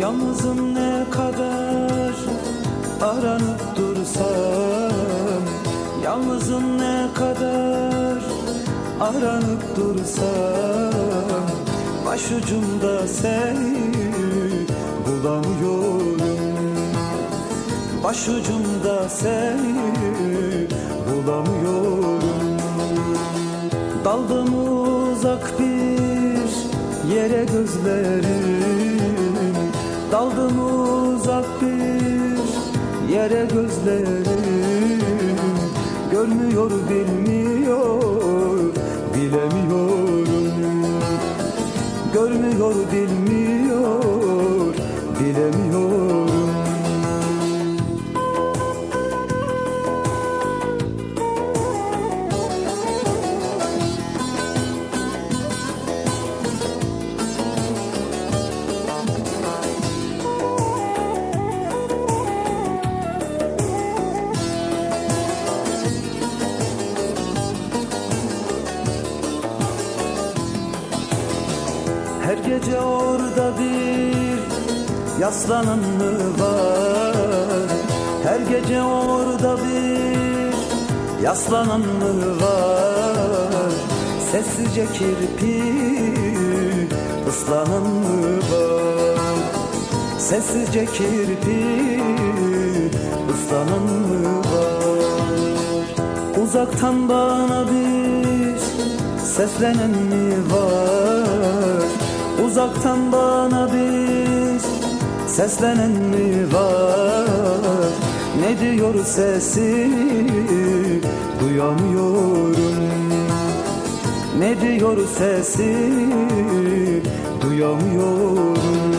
Yalnızım ne kadar aranıp dursam Yalnızım ne kadar aranıp dursam Başucumda seni bulamıyorum. Başucumda seni bulamıyorum. Daldım uzak bir yere gözlerim Daldım uzak bir yere gözlerim. Görmüyor bilmiyor bilemiyorum. Görmüyor bilmiyor gece orada bir yaslanan mı var? Her gece orada bir yaslanan mı var? Sessizce kirpi ıslanan mı var? Sessizce kirpi ıslanan mı var? Uzaktan bana bir seslenen mi var? Uzaktan bana bir seslenen mi var? Ne diyor sesi? Duyamıyorum. Ne diyor sesi? Duyamıyorum